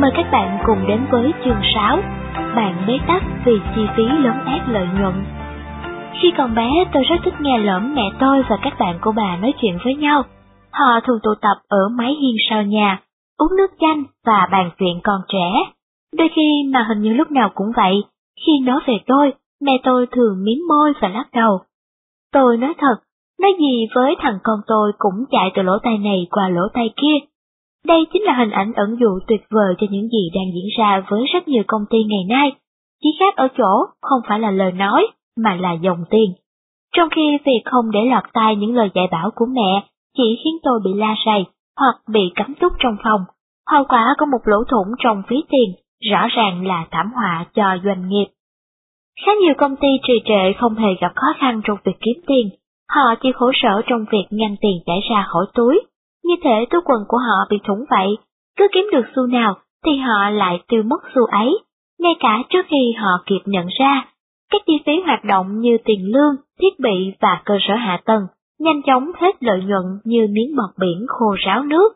Mời các bạn cùng đến với chương 6, bạn bế tắc vì chi phí lớn ác lợi nhuận. Khi còn bé, tôi rất thích nghe lỡm mẹ tôi và các bạn của bà nói chuyện với nhau. Họ thường tụ tập ở mái hiên sau nhà, uống nước chanh và bàn chuyện còn trẻ. Đôi khi mà hình như lúc nào cũng vậy, khi nói về tôi, mẹ tôi thường miếm môi và lắc đầu. Tôi nói thật, nói gì với thằng con tôi cũng chạy từ lỗ tai này qua lỗ tai kia. Đây chính là hình ảnh ẩn dụ tuyệt vời cho những gì đang diễn ra với rất nhiều công ty ngày nay. Chỉ khác ở chỗ không phải là lời nói, mà là dòng tiền. Trong khi việc không để lọt tai những lời dạy bảo của mẹ chỉ khiến tôi bị la rầy hoặc bị cấm túc trong phòng, hậu quả có một lỗ thủng trong phí tiền rõ ràng là thảm họa cho doanh nghiệp. Khá nhiều công ty trì trệ không hề gặp khó khăn trong việc kiếm tiền, họ chỉ khổ sở trong việc ngăn tiền chảy ra khỏi túi. Như thể túi quần của họ bị thủng vậy, cứ kiếm được xu nào thì họ lại tiêu mất xu ấy, ngay cả trước khi họ kịp nhận ra. Các chi phí hoạt động như tiền lương, thiết bị và cơ sở hạ tầng nhanh chóng hết lợi nhuận như miếng bọt biển khô ráo nước.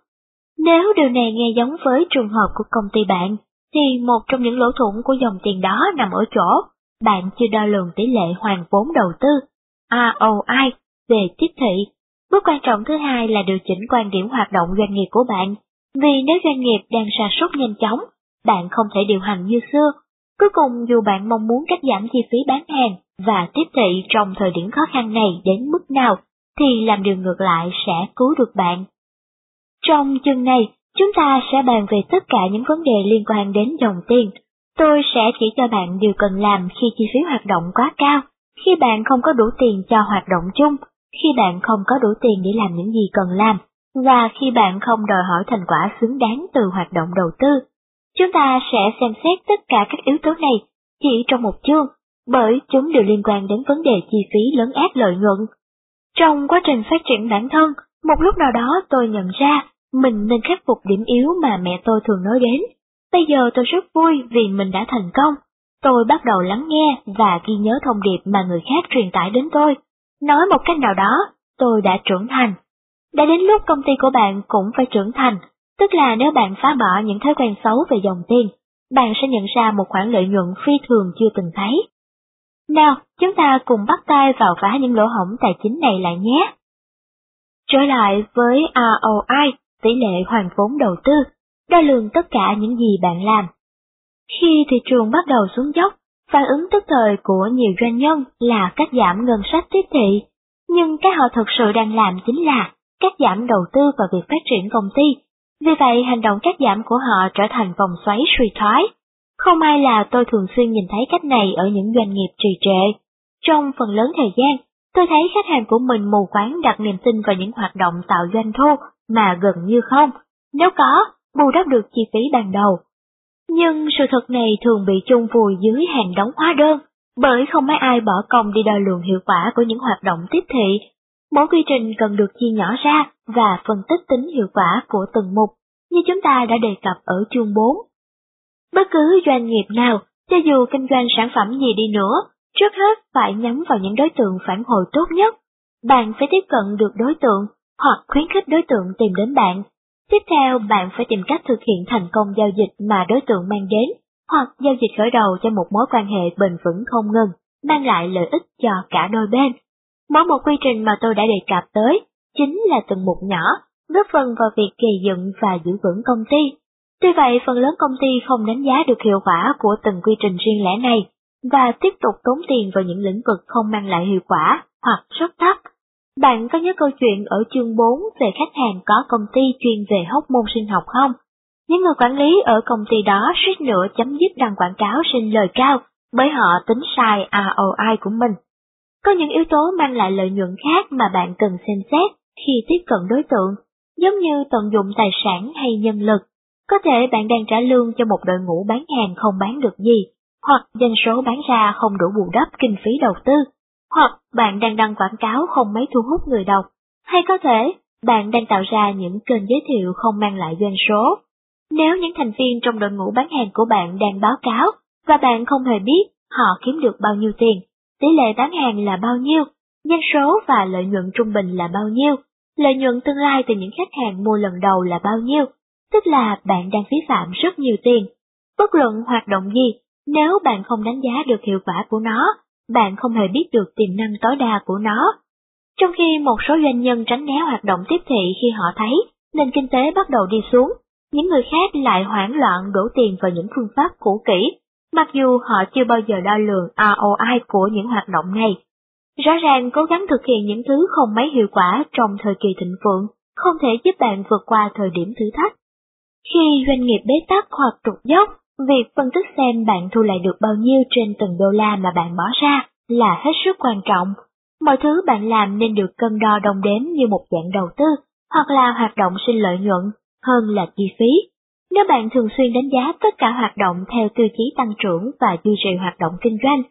Nếu điều này nghe giống với trường hợp của công ty bạn, thì một trong những lỗ thủng của dòng tiền đó nằm ở chỗ bạn chưa đo lường tỷ lệ hoàn vốn đầu tư, ROI, về tiếp thị. Bước quan trọng thứ hai là điều chỉnh quan điểm hoạt động doanh nghiệp của bạn, vì nếu doanh nghiệp đang sa sút nhanh chóng, bạn không thể điều hành như xưa. Cuối cùng dù bạn mong muốn cắt giảm chi phí bán hàng và tiếp thị trong thời điểm khó khăn này đến mức nào, thì làm điều ngược lại sẽ cứu được bạn. Trong chương này, chúng ta sẽ bàn về tất cả những vấn đề liên quan đến dòng tiền. Tôi sẽ chỉ cho bạn điều cần làm khi chi phí hoạt động quá cao, khi bạn không có đủ tiền cho hoạt động chung, khi bạn không có đủ tiền để làm những gì cần làm, và khi bạn không đòi hỏi thành quả xứng đáng từ hoạt động đầu tư. Chúng ta sẽ xem xét tất cả các yếu tố này chỉ trong một chương, bởi chúng đều liên quan đến vấn đề chi phí lớn áp lợi nhuận. Trong quá trình phát triển bản thân, một lúc nào đó tôi nhận ra mình nên khắc phục điểm yếu mà mẹ tôi thường nói đến. Bây giờ tôi rất vui vì mình đã thành công. Tôi bắt đầu lắng nghe và ghi nhớ thông điệp mà người khác truyền tải đến tôi. Nói một cách nào đó, tôi đã trưởng thành. Đã đến lúc công ty của bạn cũng phải trưởng thành, tức là nếu bạn phá bỏ những thói quen xấu về dòng tiền, bạn sẽ nhận ra một khoản lợi nhuận phi thường chưa từng thấy. Nào, chúng ta cùng bắt tay vào phá những lỗ hổng tài chính này lại nhé. Trở lại với ROI, tỷ lệ hoàn vốn đầu tư, đo lường tất cả những gì bạn làm. Khi thị trường bắt đầu xuống dốc, phản ứng tức thời của nhiều doanh nhân là cắt giảm ngân sách tiếp thị, nhưng cái họ thực sự đang làm chính là cắt giảm đầu tư vào việc phát triển công ty. Vì vậy, hành động cắt giảm của họ trở thành vòng xoáy suy thoái. Không may là tôi thường xuyên nhìn thấy cách này ở những doanh nghiệp trì trệ. Trong phần lớn thời gian, tôi thấy khách hàng của mình mù quáng đặt niềm tin vào những hoạt động tạo doanh thu mà gần như không, nếu có, bù đắp được chi phí ban đầu. Nhưng sự thật này thường bị chung vùi dưới hàng đóng hóa đơn, bởi không mấy ai bỏ công đi đo lường hiệu quả của những hoạt động tiếp thị. Mỗi quy trình cần được chia nhỏ ra và phân tích tính hiệu quả của từng mục, như chúng ta đã đề cập ở chương 4. Bất cứ doanh nghiệp nào, cho dù kinh doanh sản phẩm gì đi nữa, trước hết phải nhắm vào những đối tượng phản hồi tốt nhất. Bạn phải tiếp cận được đối tượng hoặc khuyến khích đối tượng tìm đến bạn. Tiếp theo, bạn phải tìm cách thực hiện thành công giao dịch mà đối tượng mang đến, hoặc giao dịch khởi đầu cho một mối quan hệ bền vững không ngừng, mang lại lợi ích cho cả đôi bên. Mỗi một quy trình mà tôi đã đề cập tới, chính là từng mục nhỏ, góp phần vào việc gây dựng và giữ vững công ty. Tuy vậy, phần lớn công ty không đánh giá được hiệu quả của từng quy trình riêng lẻ này, và tiếp tục tốn tiền vào những lĩnh vực không mang lại hiệu quả hoặc rất thấp bạn có nhớ câu chuyện ở chương 4 về khách hàng có công ty chuyên về hóc môn sinh học không? Những người quản lý ở công ty đó suýt nữa chấm dứt đăng quảng cáo sinh lời cao bởi họ tính sai ROI của mình. Có những yếu tố mang lại lợi nhuận khác mà bạn cần xem xét khi tiếp cận đối tượng, giống như tận dụng tài sản hay nhân lực. Có thể bạn đang trả lương cho một đội ngũ bán hàng không bán được gì, hoặc doanh số bán ra không đủ bù đắp kinh phí đầu tư hoặc bạn đang đăng quảng cáo không mấy thu hút người đọc, hay có thể bạn đang tạo ra những kênh giới thiệu không mang lại doanh số. Nếu những thành viên trong đội ngũ bán hàng của bạn đang báo cáo và bạn không hề biết họ kiếm được bao nhiêu tiền, tỷ lệ bán hàng là bao nhiêu, doanh số và lợi nhuận trung bình là bao nhiêu, lợi nhuận tương lai từ những khách hàng mua lần đầu là bao nhiêu, tức là bạn đang phí phạm rất nhiều tiền. Bất luận hoạt động gì, nếu bạn không đánh giá được hiệu quả của nó, bạn không hề biết được tiềm năng tối đa của nó. Trong khi một số doanh nhân tránh né hoạt động tiếp thị khi họ thấy nền kinh tế bắt đầu đi xuống, những người khác lại hoảng loạn đổ tiền vào những phương pháp cũ kỹ, mặc dù họ chưa bao giờ đo lường ROI của những hoạt động này. Rõ ràng cố gắng thực hiện những thứ không mấy hiệu quả trong thời kỳ thịnh vượng không thể giúp bạn vượt qua thời điểm thử thách. Khi doanh nghiệp bế tắc hoặc trục dốc, việc phân tích xem bạn thu lại được bao nhiêu trên từng đô la mà bạn bỏ ra là hết sức quan trọng. Mọi thứ bạn làm nên được cân đo đồng đếm như một dạng đầu tư hoặc là hoạt động sinh lợi nhuận hơn là chi phí. Nếu bạn thường xuyên đánh giá tất cả hoạt động theo tiêu chí tăng trưởng và duy trì hoạt động kinh doanh,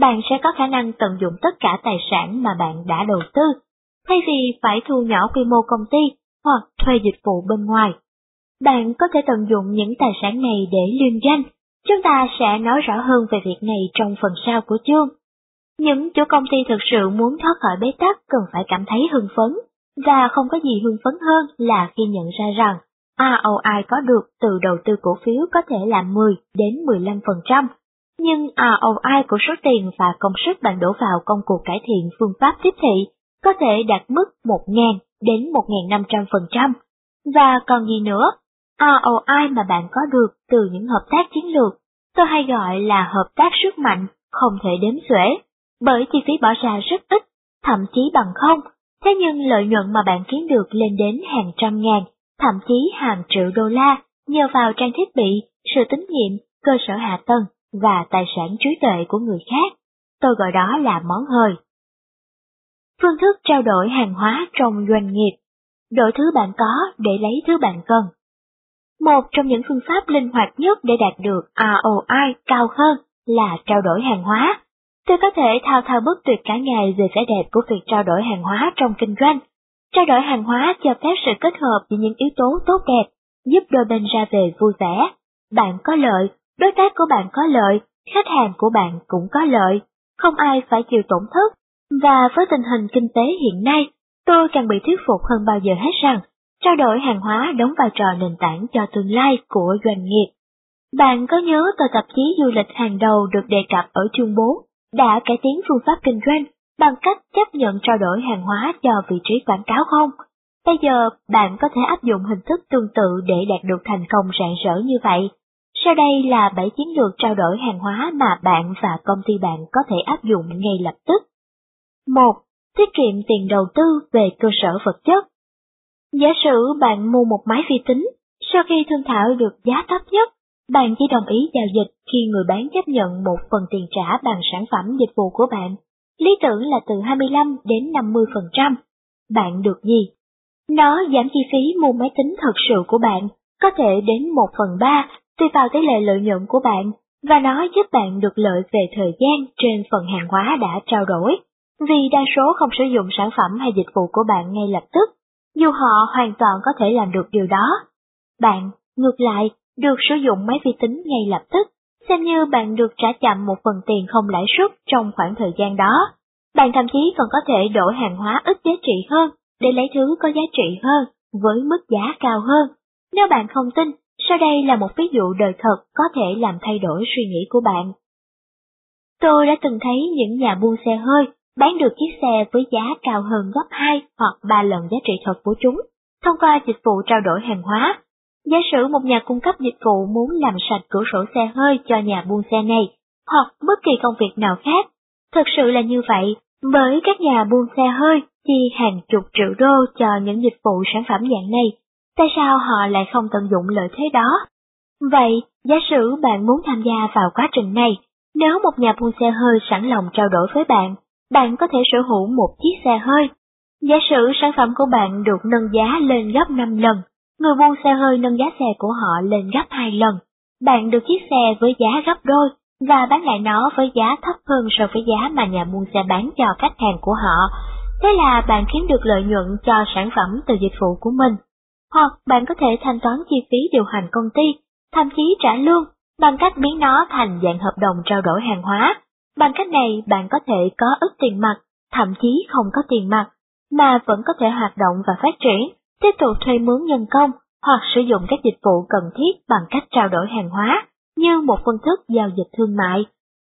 bạn sẽ có khả năng tận dụng tất cả tài sản mà bạn đã đầu tư, thay vì phải thu nhỏ quy mô công ty hoặc thuê dịch vụ bên ngoài. Bạn có thể tận dụng những tài sản này để liên danh. Chúng ta sẽ nói rõ hơn về việc này trong phần sau của chương. Những chủ công ty thực sự muốn thoát khỏi bế tắc cần phải cảm thấy hưng phấn, và không có gì hưng phấn hơn là khi nhận ra rằng ROI có được từ đầu tư cổ phiếu có thể là 10 đến 15%, nhưng ROI của số tiền và công sức bạn đổ vào công cuộc cải thiện phương pháp tiếp thị có thể đạt mức 1.000 đến 1.500%. Và còn gì nữa, ROI mà bạn có được từ những hợp tác chiến lược, tôi hay gọi là hợp tác sức mạnh, không thể đếm xuể, bởi chi phí bỏ ra rất ít, thậm chí bằng không, thế nhưng lợi nhuận mà bạn kiếm được lên đến hàng trăm ngàn, thậm chí hàng triệu đô la nhờ vào trang thiết bị, sự tín nhiệm, cơ sở hạ tầng và tài sản trí tuệ của người khác. Tôi gọi đó là món hời. Phương thức trao đổi hàng hóa trong doanh nghiệp. Đổi thứ bạn có để lấy thứ bạn cần. Một trong những phương pháp linh hoạt nhất để đạt được ROI cao hơn là trao đổi hàng hóa. Tôi có thể thao thao bất tuyệt cả ngày về vẻ đẹp của việc trao đổi hàng hóa trong kinh doanh. Trao đổi hàng hóa cho phép sự kết hợp giữa những yếu tố tốt đẹp, giúp đôi bên ra về vui vẻ. Bạn có lợi, đối tác của bạn có lợi, khách hàng của bạn cũng có lợi, không ai phải chịu tổn thất. Và với tình hình kinh tế hiện nay, tôi càng bị thuyết phục hơn bao giờ hết rằng trao đổi hàng hóa đóng vai trò nền tảng cho tương lai của doanh nghiệp. Bạn có nhớ tờ tạp chí du lịch hàng đầu được đề cập ở chương 4 đã cải tiến phương pháp kinh doanh bằng cách chấp nhận trao đổi hàng hóa cho vị trí quảng cáo không? Bây giờ, bạn có thể áp dụng hình thức tương tự để đạt được thành công rạng rỡ như vậy. Sau đây là 7 chiến lược trao đổi hàng hóa mà bạn và công ty bạn có thể áp dụng ngay lập tức. 1. Tiết kiệm tiền đầu tư về cơ sở vật chất. Giả sử bạn mua một máy vi tính, sau khi thương thảo được giá thấp nhất, bạn chỉ đồng ý giao dịch khi người bán chấp nhận một phần tiền trả bằng sản phẩm dịch vụ của bạn. Lý tưởng là từ 25 đến 50%. Bạn được gì? Nó giảm chi phí mua máy tính thật sự của bạn, có thể đến 1 phần 3 tùy vào tỷ lệ lợi nhuận của bạn, và nó giúp bạn được lợi về thời gian trên phần hàng hóa đã trao đổi, vì đa số không sử dụng sản phẩm hay dịch vụ của bạn ngay lập tức, dù họ hoàn toàn có thể làm được điều đó. Bạn, ngược lại, được sử dụng máy vi tính ngay lập tức, xem như bạn được trả chậm một phần tiền không lãi suất trong khoảng thời gian đó. Bạn thậm chí còn có thể đổi hàng hóa ít giá trị hơn để lấy thứ có giá trị hơn với mức giá cao hơn. Nếu bạn không tin, sau đây là một ví dụ đời thật có thể làm thay đổi suy nghĩ của bạn. Tôi đã từng thấy những nhà buôn xe hơi bán được chiếc xe với giá cao hơn gấp 2 hoặc 3 lần giá trị thật của chúng, thông qua dịch vụ trao đổi hàng hóa. Giả sử một nhà cung cấp dịch vụ muốn làm sạch cửa sổ xe hơi cho nhà buôn xe này, hoặc bất kỳ công việc nào khác, thực sự là như vậy, bởi các nhà buôn xe hơi chi hàng chục triệu đô cho những dịch vụ sản phẩm dạng này, tại sao họ lại không tận dụng lợi thế đó? Vậy, giả sử bạn muốn tham gia vào quá trình này, nếu một nhà buôn xe hơi sẵn lòng trao đổi với bạn, bạn có thể sở hữu một chiếc xe hơi. Giả sử sản phẩm của bạn được nâng giá lên gấp 5 lần, người buôn xe hơi nâng giá xe của họ lên gấp 2 lần. Bạn được chiếc xe với giá gấp đôi và bán lại nó với giá thấp hơn so với giá mà nhà buôn xe bán cho khách hàng của họ. Thế là bạn kiếm được lợi nhuận cho sản phẩm từ dịch vụ của mình. Hoặc bạn có thể thanh toán chi phí điều hành công ty, thậm chí trả lương bằng cách biến nó thành dạng hợp đồng trao đổi hàng hóa Bằng cách này bạn có thể có ít tiền mặt, thậm chí không có tiền mặt, mà vẫn có thể hoạt động và phát triển, tiếp tục thuê mướn nhân công, hoặc sử dụng các dịch vụ cần thiết bằng cách trao đổi hàng hóa như một phương thức giao dịch thương mại.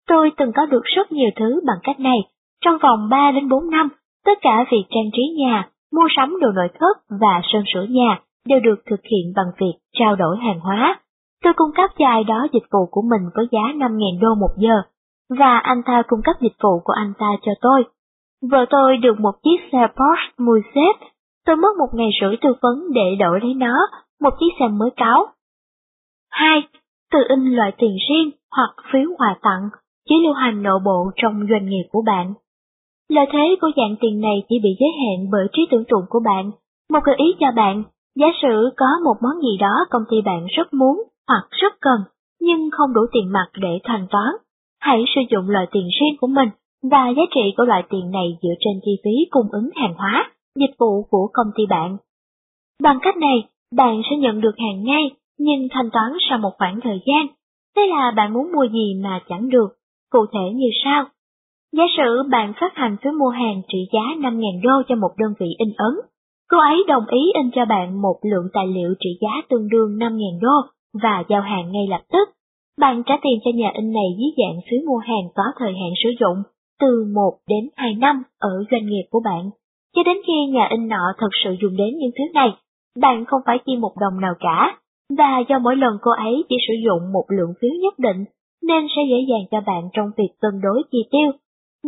Tôi từng có được rất nhiều thứ bằng cách này. Trong vòng 3 đến 4 năm, tất cả việc trang trí nhà, mua sắm đồ nội thất và sơn sửa nhà đều được thực hiện bằng việc trao đổi hàng hóa. Tôi cung cấp cho ai đó dịch vụ của mình với giá 5.000 đô một giờ, và anh ta cung cấp dịch vụ của anh ta cho tôi. Vợ tôi được một chiếc xe Porsche mùi xếp, tôi mất một ngày rưỡi tư vấn để đổi lấy nó, một chiếc xe mới cáo. 2. tự in loại tiền riêng hoặc phiếu quà tặng, chỉ lưu hành nội bộ trong doanh nghiệp của bạn. Lợi thế của dạng tiền này chỉ bị giới hạn bởi trí tưởng tượng của bạn. Một gợi ý cho bạn, giả sử có một món gì đó công ty bạn rất muốn hoặc rất cần, nhưng không đủ tiền mặt để thanh toán. Hãy sử dụng loại tiền riêng của mình và giá trị của loại tiền này dựa trên chi phí cung ứng hàng hóa, dịch vụ của công ty bạn. Bằng cách này, bạn sẽ nhận được hàng ngay, nhưng thanh toán sau một khoảng thời gian. Thế là bạn muốn mua gì mà chẳng được, cụ thể như sau. Giả sử bạn phát hành phiếu mua hàng trị giá 5.000 đô cho một đơn vị in ấn. Cô ấy đồng ý in cho bạn một lượng tài liệu trị giá tương đương 5.000 đô và giao hàng ngay lập tức. Bạn trả tiền cho nhà in này dưới dạng phiếu mua hàng có thời hạn sử dụng từ 1 đến 2 năm ở doanh nghiệp của bạn, cho đến khi nhà in nọ thật sự dùng đến những thứ này, bạn không phải chi một đồng nào cả, và do mỗi lần cô ấy chỉ sử dụng một lượng phiếu nhất định, nên sẽ dễ dàng cho bạn trong việc cân đối chi tiêu.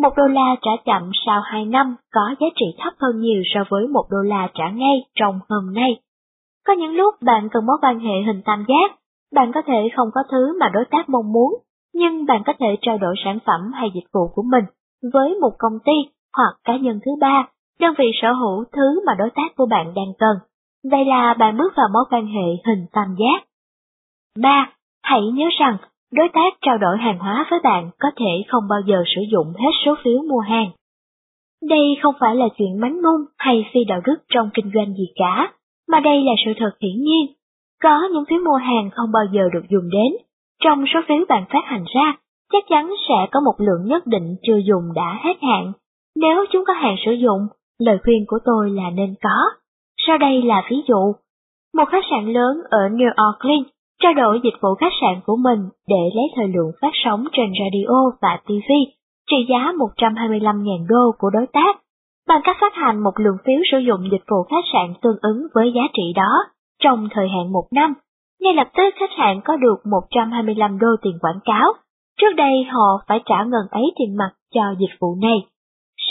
Một đô la trả chậm sau 2 năm có giá trị thấp hơn nhiều so với một đô la trả ngay trong hôm nay. Có những lúc bạn cần mối quan hệ hình tam giác, bạn có thể không có thứ mà đối tác mong muốn, nhưng bạn có thể trao đổi sản phẩm hay dịch vụ của mình với một công ty hoặc cá nhân thứ ba, đơn vị sở hữu thứ mà đối tác của bạn đang cần. Vậy là bạn bước vào mối quan hệ hình tam giác. 3. Hãy nhớ rằng, đối tác trao đổi hàng hóa với bạn có thể không bao giờ sử dụng hết số phiếu mua hàng. Đây không phải là chuyện mánh mung hay phi đạo đức trong kinh doanh gì cả, mà đây là sự thật hiển nhiên. Có những phiếu mua hàng không bao giờ được dùng đến. Trong số phiếu bạn phát hành ra, chắc chắn sẽ có một lượng nhất định chưa dùng đã hết hạn. Nếu chúng có hạn sử dụng, lời khuyên của tôi là nên có. Sau đây là ví dụ. Một khách sạn lớn ở New Orleans trao đổi dịch vụ khách sạn của mình để lấy thời lượng phát sóng trên radio và TV trị giá 125.000 đô của đối tác, bằng cách phát hành một lượng phiếu sử dụng dịch vụ khách sạn tương ứng với giá trị đó trong thời hạn một năm. Ngay lập tức khách sạn có được 125 đô tiền quảng cáo. Trước đây họ phải trả ngần ấy tiền mặt cho dịch vụ này.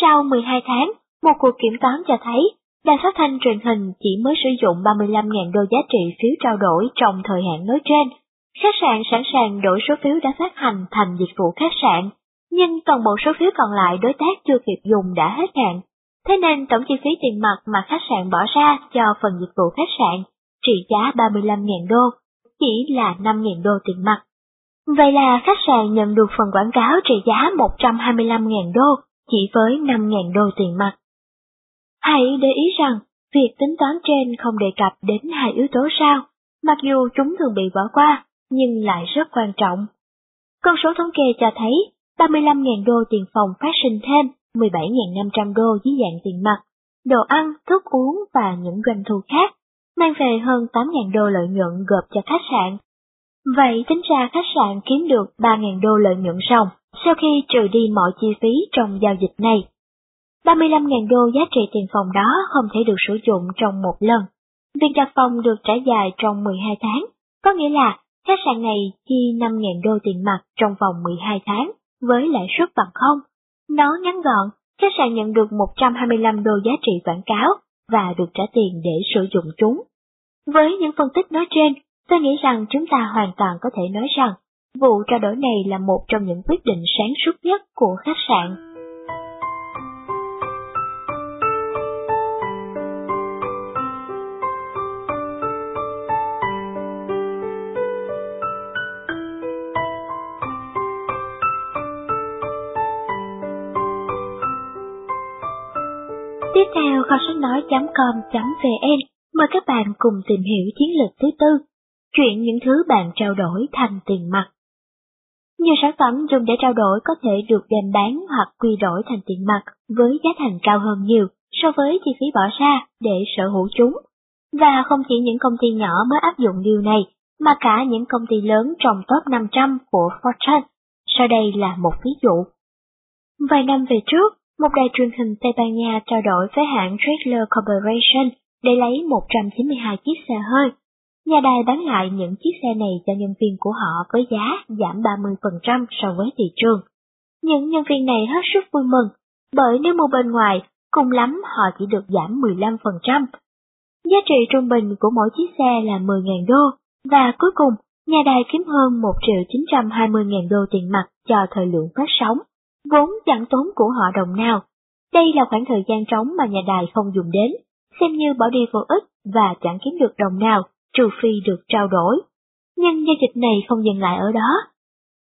Sau 12 tháng, một cuộc kiểm toán cho thấy đài phát thanh truyền hình chỉ mới sử dụng 35.000 đô giá trị phiếu trao đổi trong thời hạn nói trên. Khách sạn sẵn sàng đổi số phiếu đã phát hành thành dịch vụ khách sạn, nhưng toàn bộ số phiếu còn lại đối tác chưa kịp dùng đã hết hạn. Thế nên tổng chi phí tiền mặt mà khách sạn bỏ ra cho phần dịch vụ khách sạn trị giá 35.000 đô, chỉ là 5.000 đô tiền mặt. Vậy là khách sạn nhận được phần quảng cáo trị giá 125.000 đô, chỉ với 5.000 đô tiền mặt. Hãy để ý rằng, việc tính toán trên không đề cập đến hai yếu tố sau, mặc dù chúng thường bị bỏ qua, nhưng lại rất quan trọng. Con số thống kê cho thấy 35.000 đô tiền phòng phát sinh thêm 17.500 đô dưới dạng tiền mặt, đồ ăn, thức uống và những doanh thu khác, mang về hơn 8.000 đô lợi nhuận gộp cho khách sạn. Vậy tính ra khách sạn kiếm được 3.000 đô lợi nhuận ròng sau khi trừ đi mọi chi phí trong giao dịch này. 35.000 đô giá trị tiền phòng đó không thể được sử dụng trong một lần. Việc đặt phòng được trả dài trong 12 tháng, có nghĩa là khách sạn này chi 5.000 đô tiền mặt trong vòng 12 tháng với lãi suất bằng không. Nó ngắn gọn, khách sạn nhận được 125 đô giá trị quảng cáo và được trả tiền để sử dụng chúng. Với những phân tích nói trên, tôi nghĩ rằng chúng ta hoàn toàn có thể nói rằng vụ trao đổi này là một trong những quyết định sáng suốt nhất của khách sạn. Tiếp theo kho sách nói.com.vn mời các bạn cùng tìm hiểu chiến lược thứ tư, chuyện những thứ bạn trao đổi thành tiền mặt. Nhiều sản phẩm dùng để trao đổi có thể được đem bán hoặc quy đổi thành tiền mặt với giá thành cao hơn nhiều so với chi phí bỏ ra để sở hữu chúng. Và không chỉ những công ty nhỏ mới áp dụng điều này, mà cả những công ty lớn trong top 500 của Fortune. Sau đây là một ví dụ. Vài năm về trước, một đài truyền hình Tây Ban Nha trao đổi với hãng Chrysler Corporation để lấy 192 chiếc xe hơi. Nhà đài bán lại những chiếc xe này cho nhân viên của họ với giá giảm 30% so với thị trường. Những nhân viên này hết sức vui mừng, bởi nếu mua bên ngoài, cùng lắm họ chỉ được giảm 15%. Giá trị trung bình của mỗi chiếc xe là 10.000 đô, và cuối cùng, nhà đài kiếm hơn 1 triệu 920.000 đô tiền mặt cho thời lượng phát sóng, vốn chẳng tốn của họ đồng nào. Đây là khoảng thời gian trống mà nhà đài không dùng đến, xem như bỏ đi vô ích và chẳng kiếm được đồng nào, trừ phi được trao đổi. Nhưng giao dịch này không dừng lại ở đó.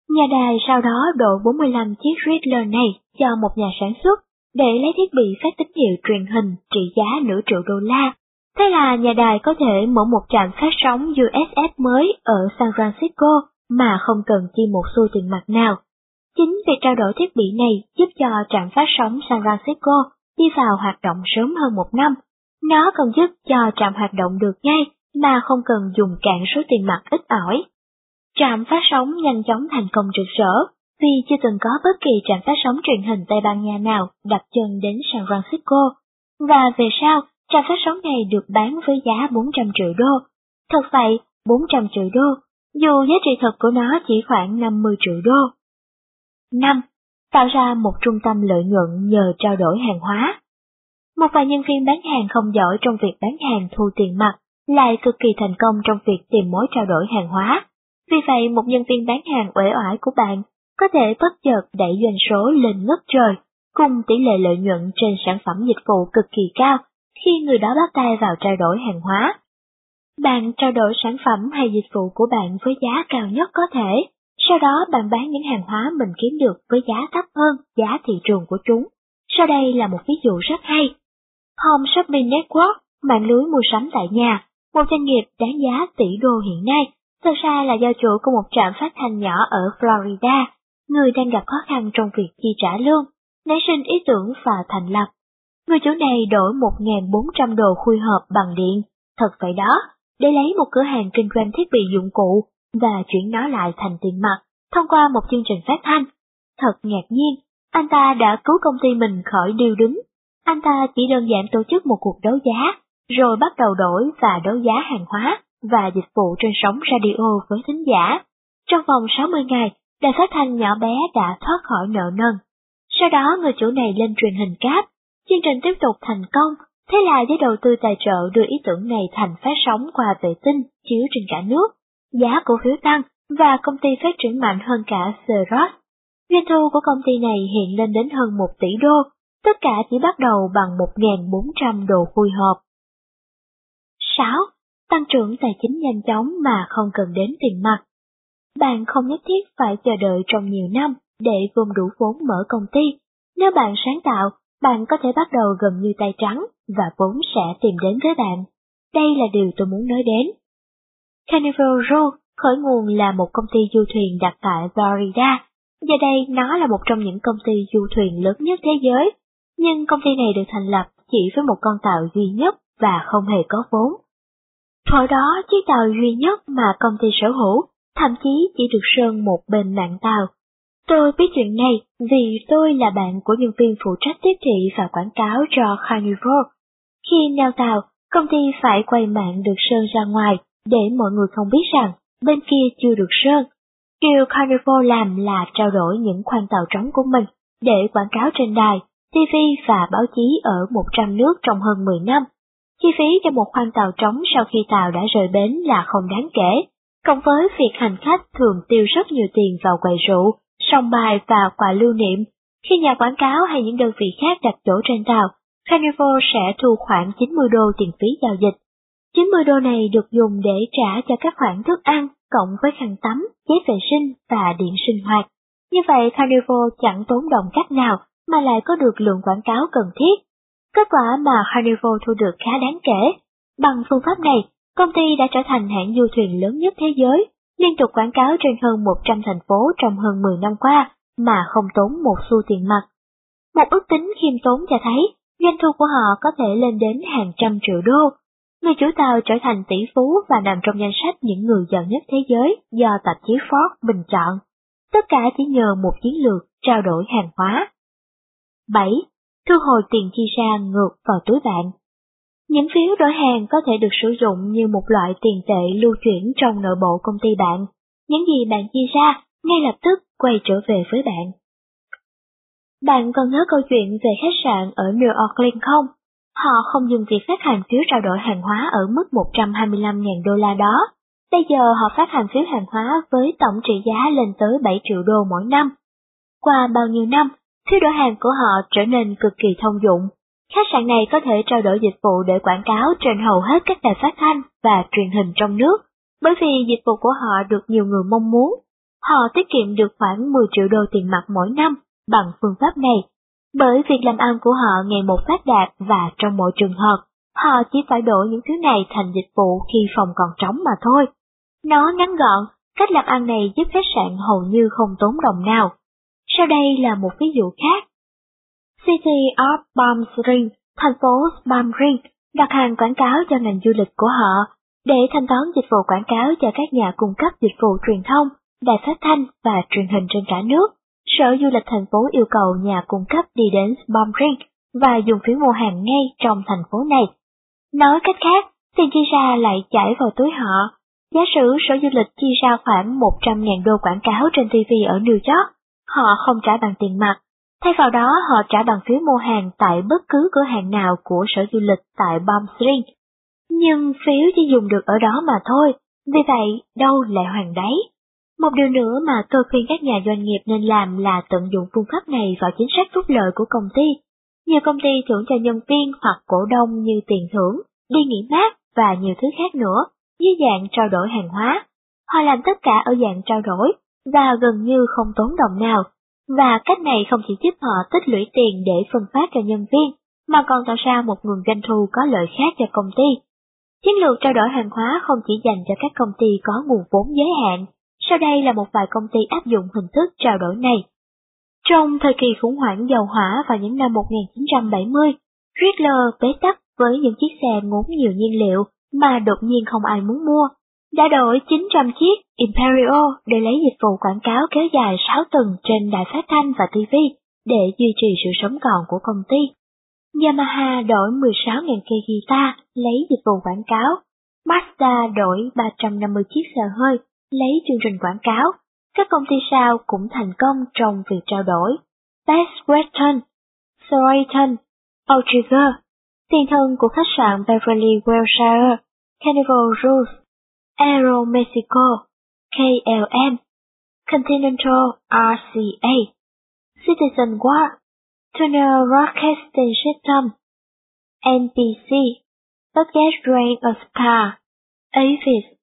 Nhà đài sau đó đổi 45 chiếc Riddler này cho một nhà sản xuất để lấy thiết bị phát tín hiệu truyền hình trị giá nửa triệu đô la Thế là nhà đài có thể mở một trạm phát sóng USF mới ở San Francisco mà không cần chi một xu tiền mặt nào. Chính việc trao đổi thiết bị này giúp cho trạm phát sóng San Francisco đi vào hoạt động sớm hơn một năm. Nó còn giúp cho trạm hoạt động được ngay mà không cần dùng cạn số tiền mặt ít ỏi. Trạm phát sóng nhanh chóng thành công rực rỡ vì chưa từng có bất kỳ trạm phát sóng truyền hình Tây Ban Nha nào đặt chân đến San Francisco. Và về sau, Trạm phát sóng này được bán với giá 400 triệu đô. Thật vậy, 400 triệu đô, dù giá trị thật của nó chỉ khoảng 50 triệu đô. 5. Tạo ra một trung tâm lợi nhuận nhờ trao đổi hàng hóa. Một vài nhân viên bán hàng không giỏi trong việc bán hàng thu tiền mặt, lại cực kỳ thành công trong việc tìm mối trao đổi hàng hóa. Vì vậy, một nhân viên bán hàng uể oải của bạn có thể bất chợt đẩy doanh số lên ngất trời, cùng tỷ lệ lợi nhuận trên sản phẩm dịch vụ cực kỳ cao khi người đó bắt tay vào trao đổi hàng hóa. Bạn trao đổi sản phẩm hay dịch vụ của bạn với giá cao nhất có thể, sau đó bạn bán những hàng hóa mình kiếm được với giá thấp hơn giá thị trường của chúng. Sau đây là một ví dụ rất hay. Home Shopping Network, mạng lưới mua sắm tại nhà, một doanh nghiệp đáng giá tỷ đô hiện nay, thật ra là do chủ của một trạm phát thanh nhỏ ở Florida, người đang gặp khó khăn trong việc chi trả lương, nảy sinh ý tưởng và thành lập Người chủ này đổi 1.400 đồ khui hộp bằng điện, thật vậy đó, để lấy một cửa hàng kinh doanh thiết bị dụng cụ và chuyển nó lại thành tiền mặt thông qua một chương trình phát thanh. Thật ngạc nhiên, anh ta đã cứu công ty mình khỏi điều đứng. Anh ta chỉ đơn giản tổ chức một cuộc đấu giá, rồi bắt đầu đổi và đấu giá hàng hóa và dịch vụ trên sóng radio với thính giả. Trong vòng 60 ngày, đài phát thanh nhỏ bé đã thoát khỏi nợ nần. Sau đó người chủ này lên truyền hình cáp Chương trình tiếp tục thành công, thế là giới đầu tư tài trợ đưa ý tưởng này thành phát sóng qua vệ tinh chiếu trên cả nước. Giá cổ phiếu tăng và công ty phát triển mạnh hơn cả Xerox. Doanh thu của công ty này hiện lên đến hơn 1 tỷ đô, tất cả chỉ bắt đầu bằng 1.400 đồ khui hộp. 6. Tăng trưởng tài chính nhanh chóng mà không cần đến tiền mặt. Bạn không nhất thiết phải chờ đợi trong nhiều năm để gom đủ vốn mở công ty. Nếu bạn sáng tạo, bạn có thể bắt đầu gần như tay trắng và vốn sẽ tìm đến với bạn. Đây là điều tôi muốn nói đến. Carnival Row khởi nguồn là một công ty du thuyền đặt tại Florida. Giờ đây nó là một trong những công ty du thuyền lớn nhất thế giới, nhưng công ty này được thành lập chỉ với một con tàu duy nhất và không hề có vốn. Thời đó, chiếc tàu duy nhất mà công ty sở hữu, thậm chí chỉ được sơn một bên mạng tàu Tôi biết chuyện này vì tôi là bạn của nhân viên phụ trách tiếp thị và quảng cáo cho Carnival. Khi neo tàu, công ty phải quay mạng được sơn ra ngoài để mọi người không biết rằng bên kia chưa được sơn. Điều Carnival làm là trao đổi những khoang tàu trống của mình để quảng cáo trên đài, TV và báo chí ở 100 nước trong hơn 10 năm. Chi phí cho một khoang tàu trống sau khi tàu đã rời bến là không đáng kể, cộng với việc hành khách thường tiêu rất nhiều tiền vào quầy rượu song bài và quà lưu niệm. Khi nhà quảng cáo hay những đơn vị khác đặt chỗ trên tàu, Carnival sẽ thu khoảng 90 đô tiền phí giao dịch. 90 đô này được dùng để trả cho các khoản thức ăn, cộng với khăn tắm, giấy vệ sinh và điện sinh hoạt. Như vậy Carnival chẳng tốn đồng cách nào mà lại có được lượng quảng cáo cần thiết. Kết quả mà Carnival thu được khá đáng kể. Bằng phương pháp này, công ty đã trở thành hãng du thuyền lớn nhất thế giới liên tục quảng cáo trên hơn 100 thành phố trong hơn 10 năm qua mà không tốn một xu tiền mặt. Một ước tính khiêm tốn cho thấy doanh thu của họ có thể lên đến hàng trăm triệu đô người chủ tàu trở thành tỷ phú và nằm trong danh sách những người giàu nhất thế giới do tạp chí Forbes bình chọn. Tất cả chỉ nhờ một chiến lược, trao đổi hàng hóa. 7. Thu hồi tiền chi ra ngược vào túi bạn. Những phiếu đổi hàng có thể được sử dụng như một loại tiền tệ lưu chuyển trong nội bộ công ty bạn. Những gì bạn chi ra, ngay lập tức quay trở về với bạn. Bạn còn nhớ câu chuyện về khách sạn ở New Orleans không? Họ không dừng việc phát hành phiếu trao đổi hàng hóa ở mức 125.000 đô la đó. Bây giờ họ phát hành phiếu hàng hóa với tổng trị giá lên tới 7 triệu đô mỗi năm. Qua bao nhiêu năm, phiếu đổi hàng của họ trở nên cực kỳ thông dụng. Khách sạn này có thể trao đổi dịch vụ để quảng cáo trên hầu hết các đài phát thanh và truyền hình trong nước, bởi vì dịch vụ của họ được nhiều người mong muốn. Họ tiết kiệm được khoảng 10 triệu đô tiền mặt mỗi năm bằng phương pháp này, bởi việc làm ăn của họ ngày một phát đạt và trong mọi trường hợp, họ chỉ phải đổi những thứ này thành dịch vụ khi phòng còn trống mà thôi. Nó ngắn gọn, cách làm ăn này giúp khách sạn hầu như không tốn đồng nào. Sau đây là một ví dụ khác. City of Palm Springs, thành phố Palm Springs, đặt hàng quảng cáo cho ngành du lịch của họ để thanh toán dịch vụ quảng cáo cho các nhà cung cấp dịch vụ truyền thông, đài phát thanh và truyền hình trên cả nước. Sở Du lịch thành phố yêu cầu nhà cung cấp đi đến Palm và dùng phiếu mua hàng ngay trong thành phố này. Nói cách khác, tiền chi ra lại chảy vào túi họ. Giả sử sở du lịch chi ra khoảng 100.000 đô quảng cáo trên TV ở New York, họ không trả bằng tiền mặt. Thay vào đó họ trả bằng phiếu mua hàng tại bất cứ cửa hàng nào của sở du lịch tại Palm Nhưng phiếu chỉ dùng được ở đó mà thôi, vì vậy đâu lại hoàn đáy? Một điều nữa mà tôi khuyên các nhà doanh nghiệp nên làm là tận dụng phương pháp này vào chính sách phúc lợi của công ty. Nhiều công ty thưởng cho nhân viên hoặc cổ đông như tiền thưởng, đi nghỉ mát và nhiều thứ khác nữa, dưới dạng trao đổi hàng hóa. Họ làm tất cả ở dạng trao đổi và gần như không tốn đồng nào. Và cách này không chỉ giúp họ tích lũy tiền để phân phát cho nhân viên, mà còn tạo ra một nguồn doanh thu có lợi khác cho công ty. Chiến lược trao đổi hàng hóa không chỉ dành cho các công ty có nguồn vốn giới hạn, sau đây là một vài công ty áp dụng hình thức trao đổi này. Trong thời kỳ khủng hoảng dầu hỏa vào những năm 1970, Riddler bế tắc với những chiếc xe ngốn nhiều nhiên liệu mà đột nhiên không ai muốn mua. Đã đổi 900 chiếc Imperial để lấy dịch vụ quảng cáo kéo dài 6 tuần trên đài phát thanh và TV để duy trì sự sống còn của công ty. Yamaha đổi 16.000 cây guitar lấy dịch vụ quảng cáo. Mazda đổi 350 chiếc xe hơi lấy chương trình quảng cáo, các công ty sao cũng thành công trong việc trao đổi. Best Western, Sheraton, Outrigger, tiền thân của khách sạn Beverly Wilshire, Carnival Cruise, Aero Mexico, KLM, Continental RCA, Citizen War, Turner Broadcasting System, NBC, Budget Rain of Car, Avis,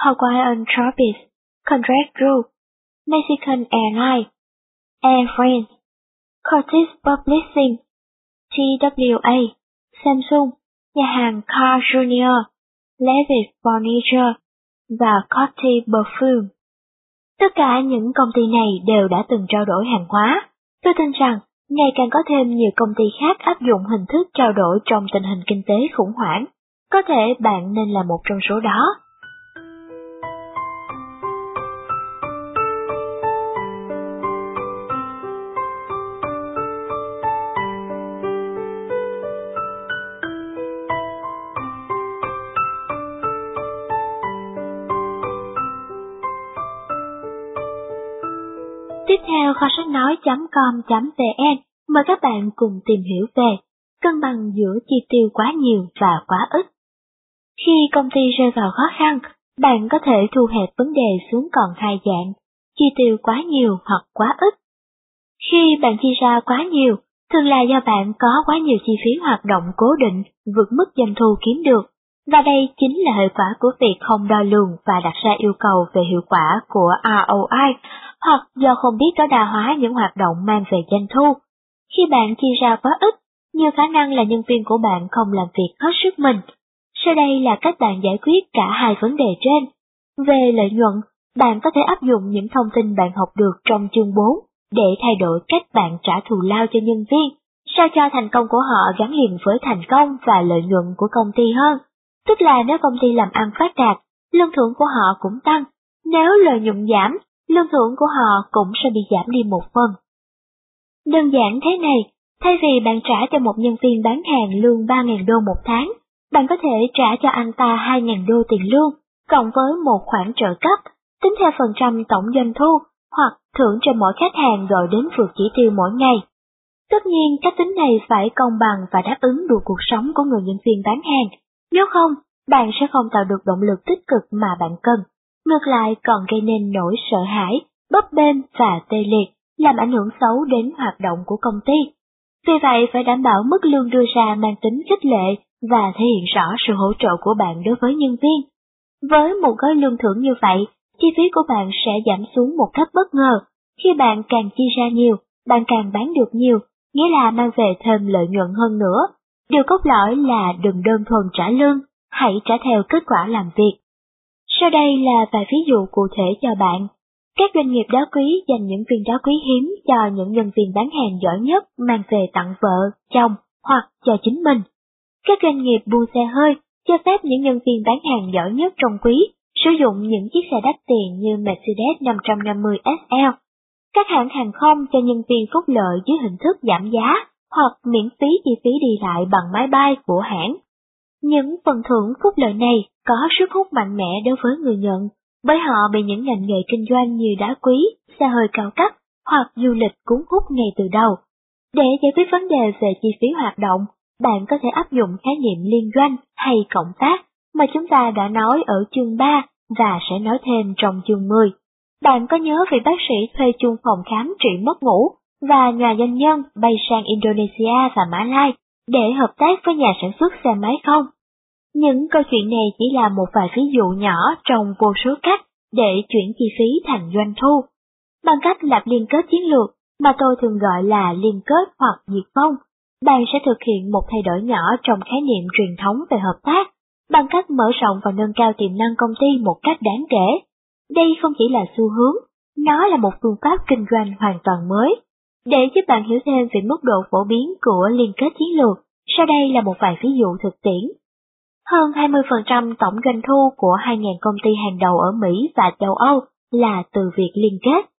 Hawaiian Tropics, Contract Group, Mexican Airlines, Air France, Curtis Publishing, TWA, Samsung, nhà hàng Carl Jr., Levi's Furniture và Coty Perfume. Tất cả những công ty này đều đã từng trao đổi hàng hóa. Tôi tin rằng ngày càng có thêm nhiều công ty khác áp dụng hình thức trao đổi trong tình hình kinh tế khủng hoảng. Có thể bạn nên là một trong số đó. Tiếp theo kho sách nói.com.vn mời các bạn cùng tìm hiểu về cân bằng giữa chi tiêu quá nhiều và quá ít. Khi công ty rơi vào khó khăn, bạn có thể thu hẹp vấn đề xuống còn hai dạng, chi tiêu quá nhiều hoặc quá ít. Khi bạn chi ra quá nhiều, thường là do bạn có quá nhiều chi phí hoạt động cố định vượt mức doanh thu kiếm được, và đây chính là hệ quả của việc không đo lường và đặt ra yêu cầu về hiệu quả của ROI hoặc do không biết tối đa hóa những hoạt động mang về doanh thu. Khi bạn chia ra quá ít, nhiều khả năng là nhân viên của bạn không làm việc hết sức mình. Sau đây là cách bạn giải quyết cả hai vấn đề trên. Về lợi nhuận, bạn có thể áp dụng những thông tin bạn học được trong chương 4 để thay đổi cách bạn trả thù lao cho nhân viên, sao cho thành công của họ gắn liền với thành công và lợi nhuận của công ty hơn. Tức là nếu công ty làm ăn phát đạt, lương thưởng của họ cũng tăng, nếu lợi nhuận giảm, lương thưởng của họ cũng sẽ bị giảm đi một phần. Đơn giản thế này, thay vì bạn trả cho một nhân viên bán hàng lương 3.000 đô một tháng, bạn có thể trả cho anh ta 2.000 đô tiền lương, cộng với một khoản trợ cấp, tính theo phần trăm tổng doanh thu, hoặc thưởng cho mỗi khách hàng gọi đến vượt chỉ tiêu mỗi ngày. Tất nhiên, cách tính này phải công bằng và đáp ứng được cuộc sống của người nhân viên bán hàng. Nếu không, bạn sẽ không tạo được động lực tích cực mà bạn cần. Ngược lại còn gây nên nỗi sợ hãi, bấp bênh và tê liệt, làm ảnh hưởng xấu đến hoạt động của công ty. Vì vậy phải đảm bảo mức lương đưa ra mang tính khích lệ và thể hiện rõ sự hỗ trợ của bạn đối với nhân viên. Với một gói lương thưởng như vậy, chi phí của bạn sẽ giảm xuống một cách bất ngờ. Khi bạn càng chi ra nhiều, bạn càng bán được nhiều, nghĩa là mang về thêm lợi nhuận hơn nữa. Điều cốt lõi là đừng đơn thuần trả lương, hãy trả theo kết quả làm việc. Sau đây là vài ví dụ cụ thể cho bạn. Các doanh nghiệp đá quý dành những viên đá quý hiếm cho những nhân viên bán hàng giỏi nhất mang về tặng vợ, chồng hoặc cho chính mình. Các doanh nghiệp buôn xe hơi cho phép những nhân viên bán hàng giỏi nhất trong quý sử dụng những chiếc xe đắt tiền như Mercedes 550 SL. Các hãng hàng không cho nhân viên phúc lợi dưới hình thức giảm giá hoặc miễn phí chi phí đi lại bằng máy bay của hãng. Những phần thưởng phúc lợi này có sức hút mạnh mẽ đối với người nhận, bởi họ bị những ngành nghề kinh doanh như đá quý, xe hơi cao cấp hoặc du lịch cuốn hút ngay từ đầu. Để giải quyết vấn đề về chi phí hoạt động, bạn có thể áp dụng khái niệm liên doanh hay cộng tác mà chúng ta đã nói ở chương 3 và sẽ nói thêm trong chương 10. Bạn có nhớ vị bác sĩ thuê chung phòng khám trị mất ngủ và nhà doanh nhân bay sang Indonesia và Mã Lai để hợp tác với nhà sản xuất xe máy không? Những câu chuyện này chỉ là một vài ví dụ nhỏ trong vô số cách để chuyển chi phí thành doanh thu. Bằng cách lập liên kết chiến lược mà tôi thường gọi là liên kết hoặc diệt vong, bạn sẽ thực hiện một thay đổi nhỏ trong khái niệm truyền thống về hợp tác, bằng cách mở rộng và nâng cao tiềm năng công ty một cách đáng kể. Đây không chỉ là xu hướng, nó là một phương pháp kinh doanh hoàn toàn mới. Để giúp bạn hiểu thêm về mức độ phổ biến của liên kết chiến lược, sau đây là một vài ví dụ thực tiễn. Hơn 20% tổng doanh thu của 2.000 công ty hàng đầu ở Mỹ và châu Âu là từ việc liên kết.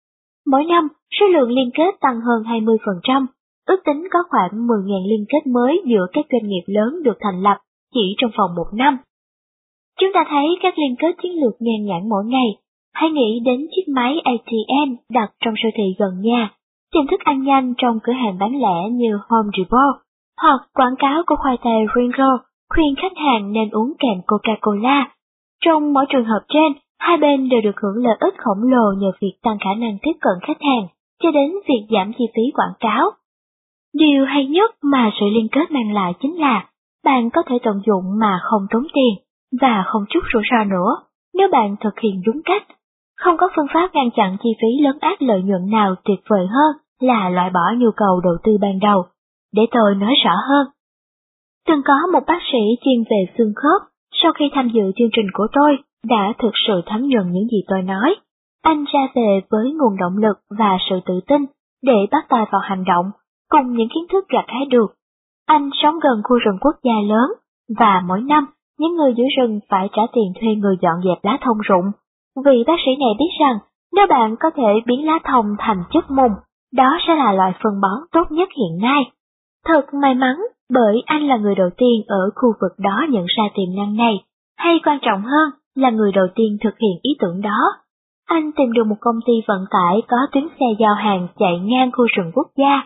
Mỗi năm, số lượng liên kết tăng hơn 20%, ước tính có khoảng 10.000 liên kết mới giữa các doanh nghiệp lớn được thành lập chỉ trong vòng một năm. Chúng ta thấy các liên kết chiến lược nhan nhản mỗi ngày. Hãy nghĩ đến chiếc máy ATM đặt trong siêu thị gần nhà, tìm thức ăn nhanh trong cửa hàng bán lẻ như Home Depot, hoặc quảng cáo của khoai tây Ringo khuyên khách hàng nên uống kèm Coca-Cola. Trong mỗi trường hợp trên, hai bên đều được hưởng lợi ích khổng lồ nhờ việc tăng khả năng tiếp cận khách hàng, cho đến việc giảm chi phí quảng cáo. Điều hay nhất mà sự liên kết mang lại chính là bạn có thể tận dụng mà không tốn tiền và không chút rủi ro nữa nếu bạn thực hiện đúng cách. Không có phương pháp ngăn chặn chi phí lớn ác lợi nhuận nào tuyệt vời hơn là loại bỏ nhu cầu đầu tư ban đầu. Để tôi nói rõ hơn. Từng có một bác sĩ chuyên về xương khớp, sau khi tham dự chương trình của tôi, đã thực sự thấm nhuần những gì tôi nói. Anh ra về với nguồn động lực và sự tự tin để bắt tay vào hành động, cùng những kiến thức gặt hái được. Anh sống gần khu rừng quốc gia lớn, và mỗi năm, những người giữ rừng phải trả tiền thuê người dọn dẹp lá thông rụng. Vì bác sĩ này biết rằng, nếu bạn có thể biến lá thông thành chất mùng, đó sẽ là loại phân bón tốt nhất hiện nay. Thật may mắn bởi anh là người đầu tiên ở khu vực đó nhận ra tiềm năng này, hay quan trọng hơn là người đầu tiên thực hiện ý tưởng đó. Anh tìm được một công ty vận tải có tuyến xe giao hàng chạy ngang khu rừng quốc gia.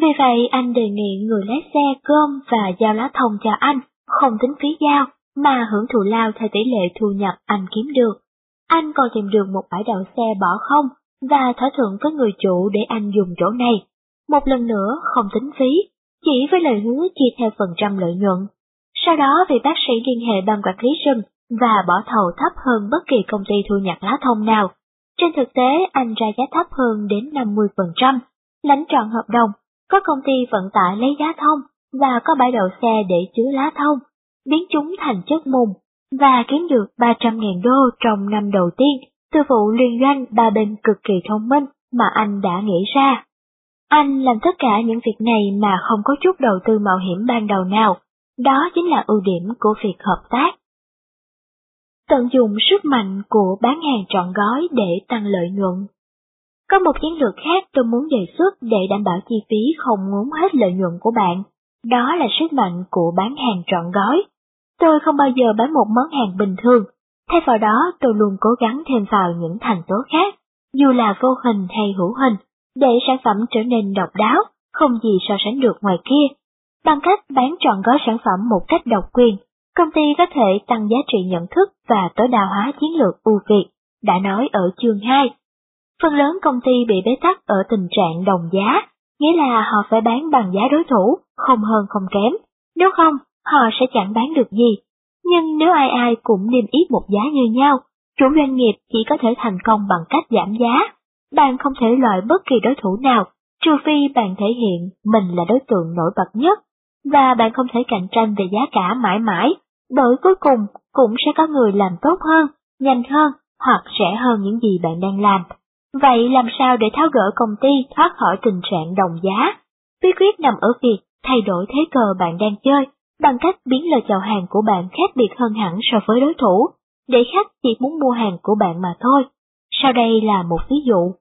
Vì vậy anh đề nghị người lái xe gom và giao lá thông cho anh, không tính phí giao, mà hưởng thụ lao theo tỷ lệ thu nhập anh kiếm được. Anh còn tìm được một bãi đậu xe bỏ không và thỏa thuận với người chủ để anh dùng chỗ này. Một lần nữa không tính phí, chỉ với lời hứa chia theo phần trăm lợi nhuận. Sau đó vị bác sĩ liên hệ ban quản lý rừng và bỏ thầu thấp hơn bất kỳ công ty thu nhặt lá thông nào. Trên thực tế, anh ra giá thấp hơn đến 50%, lãnh trọn hợp đồng, có công ty vận tải lấy giá thông và có bãi đậu xe để chứa lá thông, biến chúng thành chất mùng, và kiếm được 300.000 đô trong năm đầu tiên từ vụ liên doanh ba bên cực kỳ thông minh mà anh đã nghĩ ra. Anh làm tất cả những việc này mà không có chút đầu tư mạo hiểm ban đầu nào. Đó chính là ưu điểm của việc hợp tác. Tận dụng sức mạnh của bán hàng trọn gói để tăng lợi nhuận. Có một chiến lược khác tôi muốn đề xuất để đảm bảo chi phí không ngốn hết lợi nhuận của bạn. Đó là sức mạnh của bán hàng trọn gói. Tôi không bao giờ bán một món hàng bình thường, thay vào đó tôi luôn cố gắng thêm vào những thành tố khác, dù là vô hình hay hữu hình, để sản phẩm trở nên độc đáo, không gì so sánh được ngoài kia. Bằng cách bán trọn gói sản phẩm một cách độc quyền, công ty có thể tăng giá trị nhận thức và tối đa hóa chiến lược ưu việt, đã nói ở chương 2. Phần lớn công ty bị bế tắc ở tình trạng đồng giá, nghĩa là họ phải bán bằng giá đối thủ, không hơn không kém, nếu không, họ sẽ chẳng bán được gì. Nhưng nếu ai ai cũng niêm yết một giá như nhau, chủ doanh nghiệp chỉ có thể thành công bằng cách giảm giá. Bạn không thể loại bất kỳ đối thủ nào, trừ phi bạn thể hiện mình là đối tượng nổi bật nhất, và bạn không thể cạnh tranh về giá cả mãi mãi, bởi cuối cùng cũng sẽ có người làm tốt hơn, nhanh hơn hoặc rẻ hơn những gì bạn đang làm. Vậy làm sao để tháo gỡ công ty thoát khỏi tình trạng đồng giá? Bí quyết nằm ở việc thay đổi thế cờ bạn đang chơi bằng cách biến lời chào hàng của bạn khác biệt hơn hẳn so với đối thủ, để khách chỉ muốn mua hàng của bạn mà thôi. Sau đây là một ví dụ.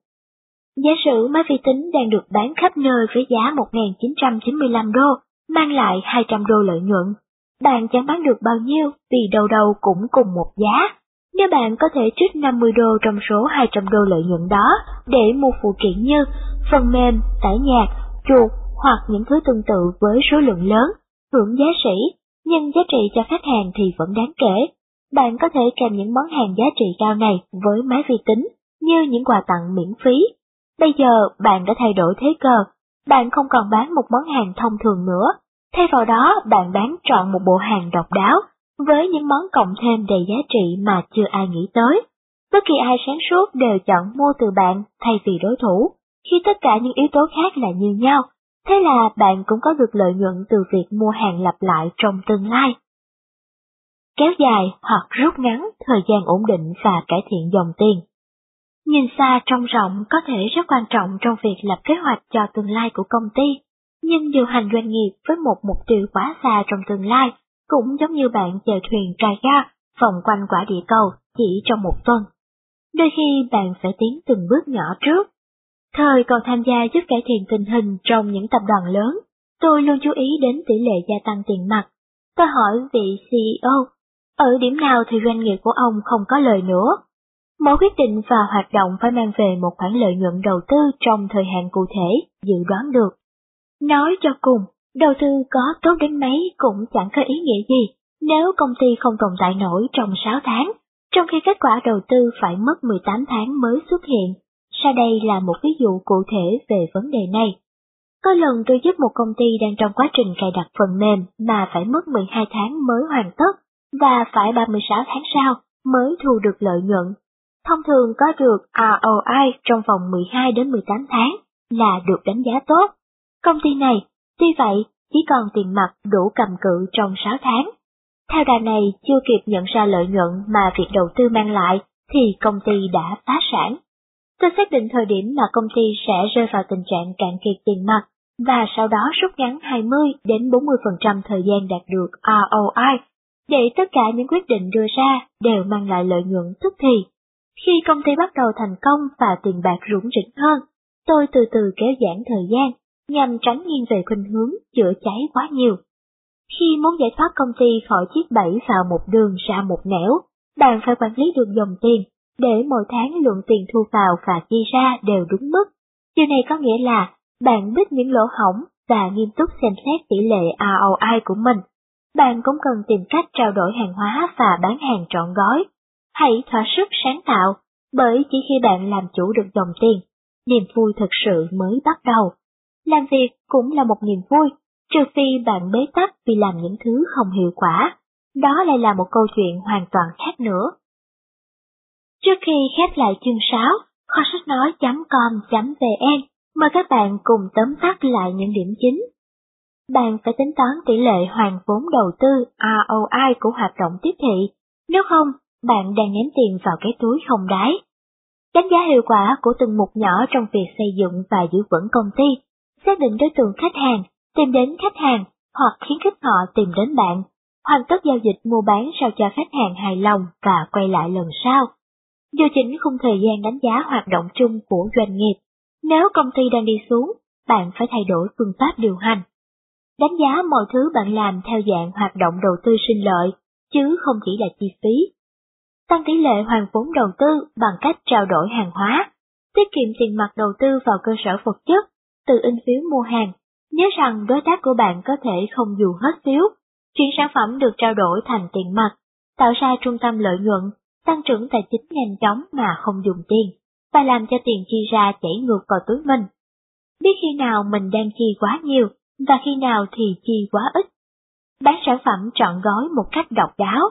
Giả sử máy vi tính đang được bán khắp nơi với giá 1.995 đô, mang lại 200 đô lợi nhuận. Bạn chẳng bán được bao nhiêu vì đầu đầu cũng cùng một giá. Nếu bạn có thể trích 50 đô trong số 200 đô lợi nhuận đó để mua phụ kiện như phần mềm, tải nhạc, chuột hoặc những thứ tương tự với số lượng lớn, hưởng giá sỉ, nhưng giá trị cho khách hàng thì vẫn đáng kể. Bạn có thể kèm những món hàng giá trị cao này với máy vi tính như những quà tặng miễn phí. Bây giờ bạn đã thay đổi thế cờ, bạn không còn bán một món hàng thông thường nữa, thay vào đó bạn bán trọn một bộ hàng độc đáo với những món cộng thêm đầy giá trị mà chưa ai nghĩ tới. Bất kỳ ai sáng suốt đều chọn mua từ bạn thay vì đối thủ, khi tất cả những yếu tố khác là như nhau, thế là bạn cũng có được lợi nhuận từ việc mua hàng lặp lại trong tương lai. Kéo dài hoặc rút ngắn thời gian ổn định và cải thiện dòng tiền. Nhìn xa trông rộng có thể rất quan trọng trong việc lập kế hoạch cho tương lai của công ty, nhưng điều hành doanh nghiệp với một mục tiêu quá xa trong tương lai cũng giống như bạn chèo thuyền trai ga vòng quanh quả địa cầu chỉ trong một tuần. Đôi khi bạn phải tiến từng bước nhỏ trước. Thời còn tham gia giúp cải thiện tình hình trong những tập đoàn lớn, tôi luôn chú ý đến tỷ lệ gia tăng tiền mặt. Tôi hỏi vị CEO, ở điểm nào thì doanh nghiệp của ông không có lời nữa? Mỗi quyết định và hoạt động phải mang về một khoản lợi nhuận đầu tư trong thời hạn cụ thể, dự đoán được. Nói cho cùng, Đầu tư có tốt đến mấy cũng chẳng có ý nghĩa gì nếu công ty không tồn tại nổi trong 6 tháng, trong khi kết quả đầu tư phải mất 18 tháng mới xuất hiện. Sau đây là một ví dụ cụ thể về vấn đề này. Có lần tôi giúp một công ty đang trong quá trình cài đặt phần mềm mà phải mất 12 tháng mới hoàn tất và phải 36 tháng sau mới thu được lợi nhuận. Thông thường có được ROI trong vòng 12 đến 18 tháng là được đánh giá tốt. Công ty này Tuy vậy, chỉ còn tiền mặt đủ cầm cự trong 6 tháng. Theo đà này chưa kịp nhận ra lợi nhuận mà việc đầu tư mang lại, thì công ty đã phá sản. Tôi xác định thời điểm mà công ty sẽ rơi vào tình trạng cạn kiệt tiền mặt, và sau đó rút ngắn 20 đến 40% thời gian đạt được ROI, để tất cả những quyết định đưa ra đều mang lại lợi nhuận tức thì. Khi công ty bắt đầu thành công và tiền bạc rủng rỉnh hơn, tôi từ từ kéo giãn thời gian, nhằm tránh nghiêng về khuynh hướng chữa cháy quá nhiều. Khi muốn giải thoát công ty khỏi chiếc bẫy vào một đường ra một nẻo, bạn phải quản lý được dòng tiền, để mỗi tháng lượng tiền thu vào và chi ra đều đúng mức. Điều này có nghĩa là bạn biết những lỗ hỏng và nghiêm túc xem xét tỷ lệ ROI của mình. Bạn cũng cần tìm cách trao đổi hàng hóa và bán hàng trọn gói. Hãy thỏa sức sáng tạo, bởi chỉ khi bạn làm chủ được dòng tiền, niềm vui thực sự mới bắt đầu. Làm việc cũng là một niềm vui, trừ phi bạn bế tắc vì làm những thứ không hiệu quả. Đó lại là một câu chuyện hoàn toàn khác nữa. Trước khi khép lại chương 6, kho sách nói.com.vn mời các bạn cùng tóm tắt lại những điểm chính. Bạn phải tính toán tỷ lệ hoàn vốn đầu tư ROI của hoạt động tiếp thị, nếu không, bạn đang ném tiền vào cái túi không đáy. Đánh giá hiệu quả của từng mục nhỏ trong việc xây dựng và giữ vững công ty xác định đối tượng khách hàng, tìm đến khách hàng hoặc khiến khích họ tìm đến bạn, hoàn tất giao dịch mua bán sao cho khách hàng hài lòng và quay lại lần sau. Do chính khung thời gian đánh giá hoạt động chung của doanh nghiệp. Nếu công ty đang đi xuống, bạn phải thay đổi phương pháp điều hành. Đánh giá mọi thứ bạn làm theo dạng hoạt động đầu tư sinh lợi, chứ không chỉ là chi phí. Tăng tỷ lệ hoàn vốn đầu tư bằng cách trao đổi hàng hóa, tiết kiệm tiền mặt đầu tư vào cơ sở vật chất, từ in phiếu mua hàng. Nhớ rằng đối tác của bạn có thể không dù hết phiếu, chuyển sản phẩm được trao đổi thành tiền mặt, tạo ra trung tâm lợi nhuận, tăng trưởng tài chính nhanh chóng mà không dùng tiền, và làm cho tiền chi ra chảy ngược vào túi mình. Biết khi nào mình đang chi quá nhiều và khi nào thì chi quá ít. Bán sản phẩm trọn gói một cách độc đáo.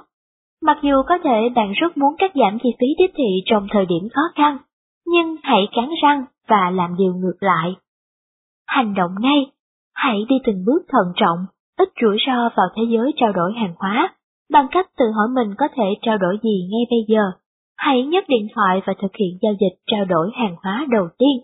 Mặc dù có thể bạn rất muốn cắt giảm chi phí tiếp thị trong thời điểm khó khăn, nhưng hãy cắn răng và làm điều ngược lại. Hành động ngay, hãy đi từng bước thận trọng, ít rủi ro vào thế giới trao đổi hàng hóa, bằng cách tự hỏi mình có thể trao đổi gì ngay bây giờ. Hãy nhấc điện thoại và thực hiện giao dịch trao đổi hàng hóa đầu tiên.